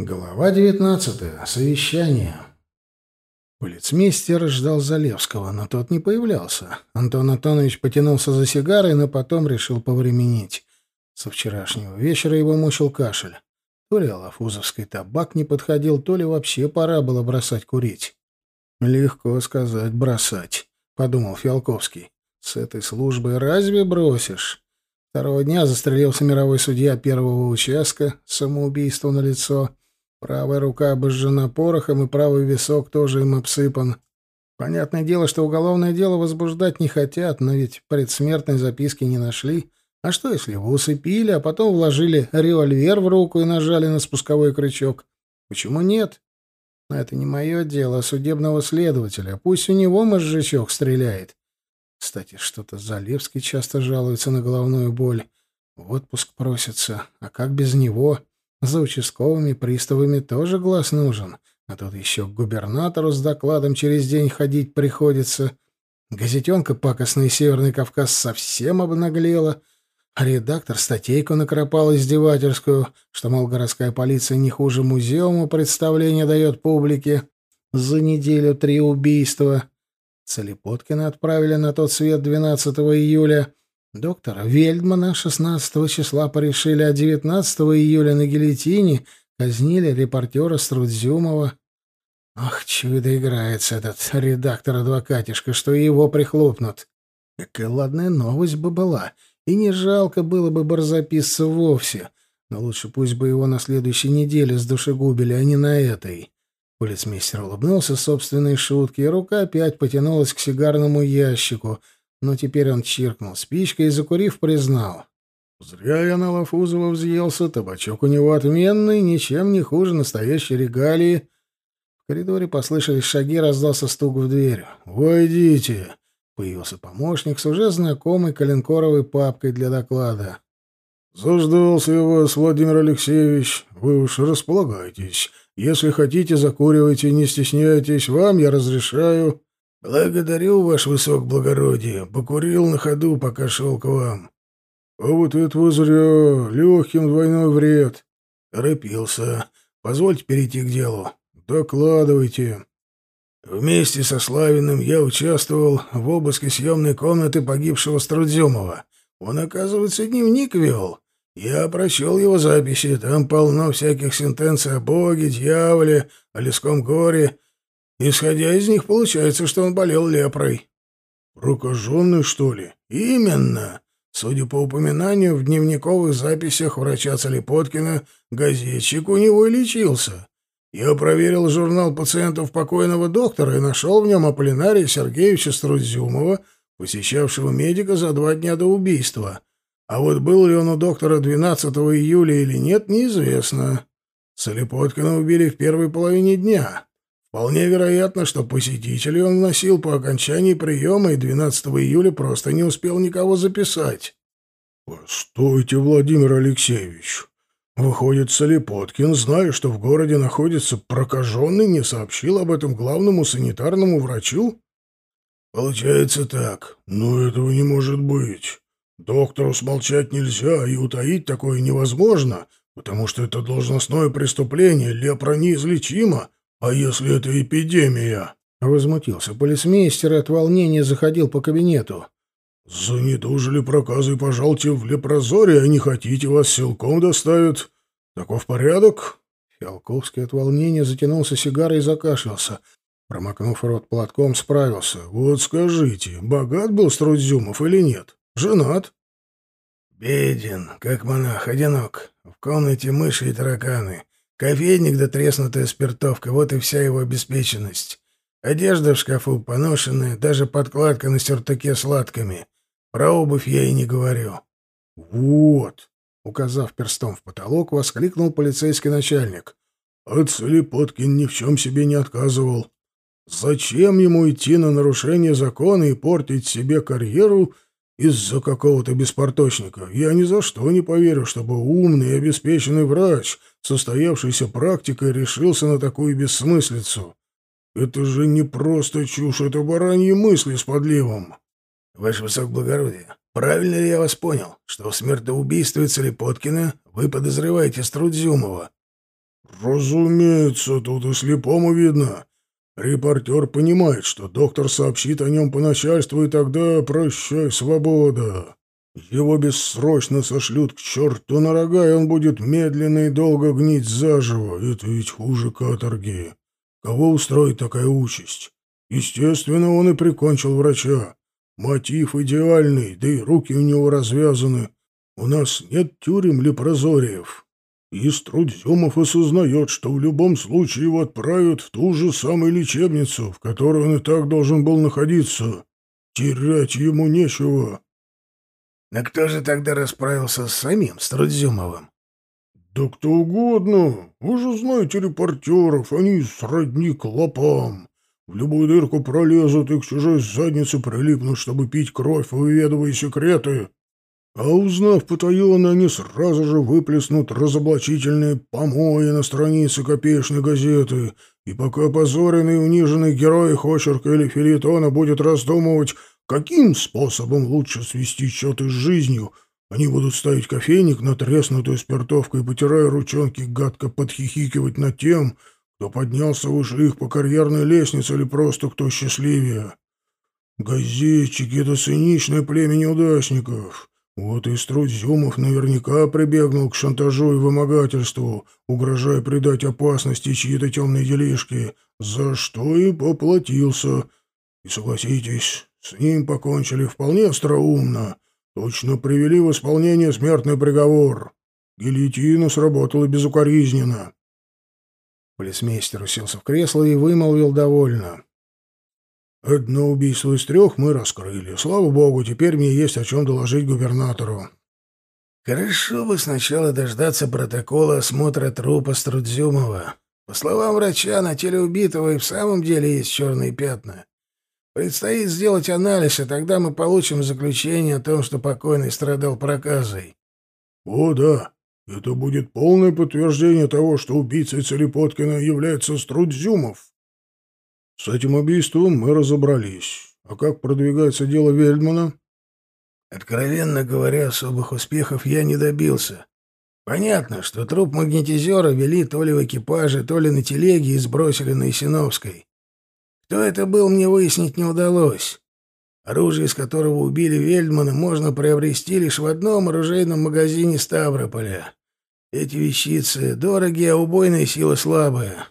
Глава девятнадцатая. Совещание. Полицмейстер ждал Залевского, но тот не появлялся. Антон Антонович потянулся за сигарой, но потом решил повременить. Со вчерашнего вечера его мучил кашель. То ли алафузовский табак не подходил, то ли вообще пора было бросать курить. «Легко сказать «бросать», — подумал Фиалковский. «С этой службой разве бросишь?» Второго дня застрелился мировой судья первого участка, самоубийство на лицо. Правая рука обожжена порохом, и правый висок тоже им обсыпан. Понятное дело, что уголовное дело возбуждать не хотят, но ведь предсмертной записки не нашли. А что, если его усыпили, а потом вложили револьвер в руку и нажали на спусковой крючок? Почему нет? Но это не мое дело, а судебного следователя. Пусть у него мозжечок стреляет. Кстати, что-то Залевский часто жалуется на головную боль. В отпуск просится. А как без него? За участковыми приставами тоже глаз нужен, а тут еще к губернатору с докладом через день ходить приходится. Газетенка пакостный Северный Кавказ совсем обнаглела, а редактор статейку накропал издевательскую, что, мол, городская полиция не хуже музеума представление дает публике. За неделю три убийства. Целепоткина отправили на тот свет 12 июля, Доктора Вельдмана 16 числа порешили, а 19 июля на гильотине казнили репортера Струдзюмова. Ах, чудо играется этот редактор-адвокатишка, что его прихлопнут. Какая ладная новость бы была, и не жалко было бы барзаписца вовсе, но лучше пусть бы его на следующей неделе с душегубили, а не на этой. Полицмейстер улыбнулся собственной шутке, и рука опять потянулась к сигарному ящику — но теперь он чиркнул спичкой и, закурив, признал. «Зря я на Лафузова взъелся, табачок у него отменный, ничем не хуже настоящей регалии». В коридоре послышались шаги, раздался стук в дверь. «Войдите!» — появился помощник с уже знакомой коленкоровой папкой для доклада. «Заждался я вас, Владимир Алексеевич. Вы уж располагайтесь. Если хотите, закуривайте, не стесняйтесь. Вам я разрешаю». «Благодарю, ваш высокоблагородие. Покурил на ходу, пока шел к вам». «А вот этого зря. Легким двойной вред». «Торопился. Позвольте перейти к делу». «Докладывайте». Вместе со Славиным я участвовал в обыске съемной комнаты погибшего Струдзюмова. Он, оказывается, дневник вел. Я прочел его записи. Там полно всяких сентенций о Боге, дьяволе, о леском горе Исходя из них, получается, что он болел лепрой. Прокаженный, что ли? Именно. Судя по упоминанию в дневниковых записях врача Целепоткина, газетчик у него и лечился. Я проверил журнал пациентов покойного доктора и нашел в нем Аполлинария Сергеевича Струдзюмова, посещавшего медика за два дня до убийства. А вот был ли он у доктора 12 июля или нет, неизвестно. Целепоткина убили в первой половине дня. Вполне вероятно, что посетителей он носил по окончании приема и 12 июля просто не успел никого записать. «Постойте, Владимир Алексеевич. Выходит, Солипоткин, зная, что в городе находится прокаженный, не сообщил об этом главному санитарному врачу?» «Получается так. Но этого не может быть. Доктору смолчать нельзя, и утаить такое невозможно, потому что это должностное преступление, лепра неизлечима, «А если это эпидемия?» — возмутился полицмейстер и от волнения заходил по кабинету. «Занедужили проказы, пожалуйте в лепрозоре, а не хотите, вас силком доставят. Таков порядок?» Фиалковский от волнения затянулся сигарой и закашлялся. Промокнув рот платком, справился. «Вот скажите, богат был Струдзюмов или нет? Женат?» «Беден, как монах, одинок. В комнате мыши и тараканы. Кофейник да треснутая спиртовка — вот и вся его обеспеченность. Одежда в шкафу поношенная, даже подкладка на сюртуке с. Про обувь я и не говорю. «Вот!» — указав перстом в потолок, воскликнул полицейский начальник. «А Целепоткин ни в чем себе не отказывал. Зачем ему идти на нарушение закона и портить себе карьеру из-за какого-то беспорточника? Я ни за что не поверю, чтобы умный и обеспеченный врач состоявшейся практикой решился на такую бессмыслицу. Это же не просто чушь, это бараньи мысли с подливом. Ваше Высокоблагородие, правильно ли я вас понял, что в смертоубийстве Целепоткина вы подозреваете Струдзюмова? Разумеется, тут и слепому видно. Репортер понимает, что доктор сообщит о нем по начальству, и тогда прощай, свобода. Его бессрочно сошлют к черту на рога, и он будет медленно и долго гнить заживо. Это ведь хуже каторги. Кого устроит такая участь? Естественно, он и прикончил врача. Мотив идеальный, да и руки у него развязаны. У нас нет тюрем лепрозориев. И Струдзюмов осознает, что в любом случае его отправят в ту же самую лечебницу, в которой он и так должен был находиться. Терять ему нечего. А кто же тогда расправился с самим Струдзюмовым? Да кто угодно. Вы же знаете репортеров, они сродни клопам. В любую дырку пролезут и к чужой заднице прилипнут, чтобы пить кровь, выведывая секреты. А узнав потаенно, они сразу же выплеснут разоблачительные помои на странице копеечной газеты, и пока опозоренный и униженный герой Хочерка или Филитона будет раздумывать, каким способом лучше свести счеты с жизнью, они будут ставить кофейник на треснутую спиртовку и, потирая ручонки, гадко подхихикивать над тем, кто поднялся выше их по карьерной лестнице или просто кто счастливее. Газетчики — это циничное племя неудачников. Вот и Струдзюмов наверняка прибегнул к шантажу и вымогательству, угрожая придать опасности чьи-то темные делишки, за что и поплатился. И согласитесь, с ним покончили вполне остроумно, точно привели в исполнение смертный приговор. Гильотина сработала безукоризненно. Полисмейстер уселся в кресло и вымолвил довольно. Одно убийство из трех мы раскрыли. Слава богу, теперь мне есть о чем доложить губернатору. Хорошо бы сначала дождаться протокола осмотра трупа Струдзюмова. По словам врача, на теле убитого и в самом деле есть черные пятна. Предстоит сделать анализ, и тогда мы получим заключение о том, что покойный страдал проказой. О, да. Это будет полное подтверждение того, что убийцей Целепоткина является Струдзюмов. С этим убийством мы разобрались. А как продвигается дело Вельдмана? Откровенно говоря, особых успехов я не добился. Понятно, что труп магнетизера вели то ли в экипаже, то ли на телеге и сбросили на Исиновской. Кто это был, мне выяснить не удалось. Оружие, из которого убили Вельдмана, можно приобрести лишь в одном оружейном магазине Ставрополя. Эти вещицы дорогие, а убойная сила слабая.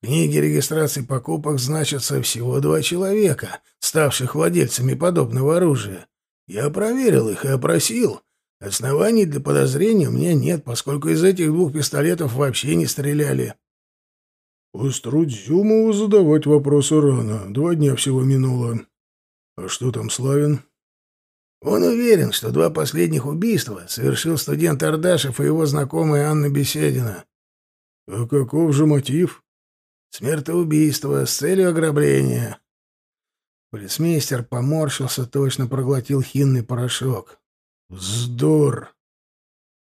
В книге регистрации покупок значатся всего два человека, ставших владельцами подобного оружия. Я проверил их и опросил. Оснований для подозрения у меня нет, поскольку из этих двух пистолетов вообще не стреляли. По Струдзюмову задавать вопросы рано. Два дня всего минуло. А что там Славин? Он уверен, что два последних убийства совершил студент Ардашев и его знакомая Анна Беседина. А каков же мотив? Смертоубийство с целью ограбления. Полицмейстер поморщился, точно проглотил хинный порошок. Вздор!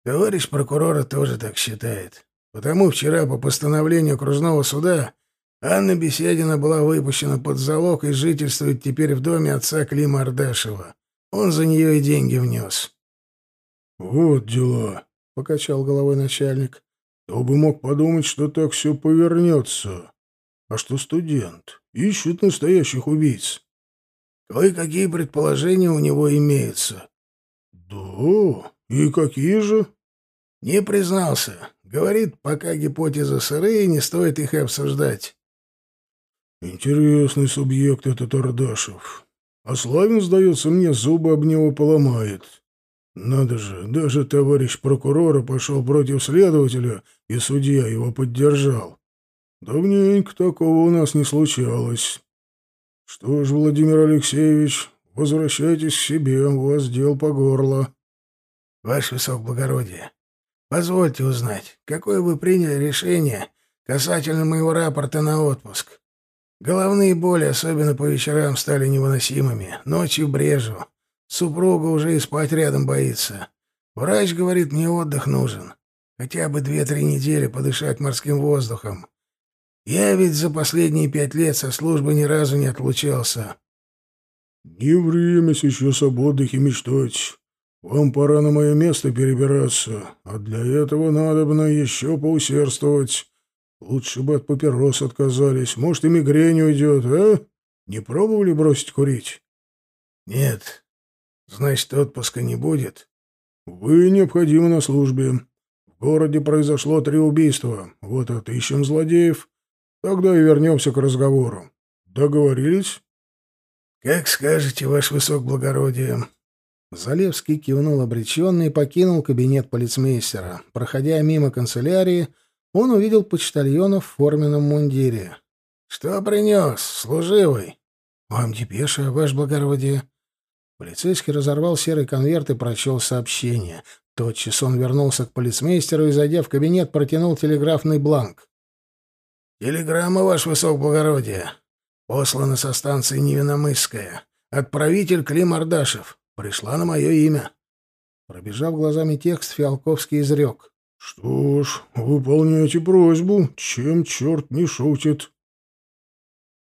Товарищ прокурора тоже так считает. Потому вчера по постановлению окружного суда Анна Беседина была выпущена под залог и жительствует теперь в доме отца Клима Ардашева. Он за нее и деньги внес. — Вот дела, — покачал головой начальник. Кто бы мог подумать, что так все повернется. А что студент? Ищут настоящих убийц. Кое-какие предположения у него имеются. Да? И какие же? Не признался. Говорит, пока гипотезы сырые, не стоит их и обсуждать. Интересный субъект этот Ардашев. А Славин, сдается мне, зубы об него поломает. Надо же, даже товарищ прокурора пошел против следователя, и судья его поддержал. Давненько такого у нас не случалось. Что ж, Владимир Алексеевич, возвращайтесь к себе, у вас дел по горло. Ваше высокоблагородие, позвольте узнать, какое вы приняли решение касательно моего рапорта на отпуск? Головные боли, особенно по вечерам, стали невыносимыми. Ночью брежу. Супруга уже и спать рядом боится. Врач говорит, мне отдых нужен. Хотя бы две-три недели подышать морским воздухом. Я ведь за последние пять лет со службы ни разу не отлучался. Не время сейчас об отдыхе мечтать. Вам пора на мое место перебираться, а для этого надо бы еще поусердствовать, Лучше бы от папирос отказались. Может, и мигрень уйдет, а? Не пробовали бросить курить? Нет. Значит, отпуска не будет? Вы необходимы на службе. В городе произошло три убийства. Вот отыщем злодеев. Тогда и вернемся к разговору. Договорились? Как скажете, ваше высокоблагородие. Залевский кивнул обреченно и покинул кабинет полицмейстера. Проходя мимо канцелярии, он увидел почтальона в форменном мундире. «Что принес, служивый?» «Вам депеша, ваше благородие». Полицейский разорвал серый конверт и прочел сообщение. Тотчас он вернулся к полицмейстеру и, зайдя в кабинет, протянул телеграфный бланк. «Телеграмма, ваше высокоблагородие. Послана со станции Невиномысская. Отправитель Клим Ардашев. Пришла на мое имя». Пробежав глазами текст, Фиалковский изрек. «Что ж, выполняйте просьбу, чем черт не шутит».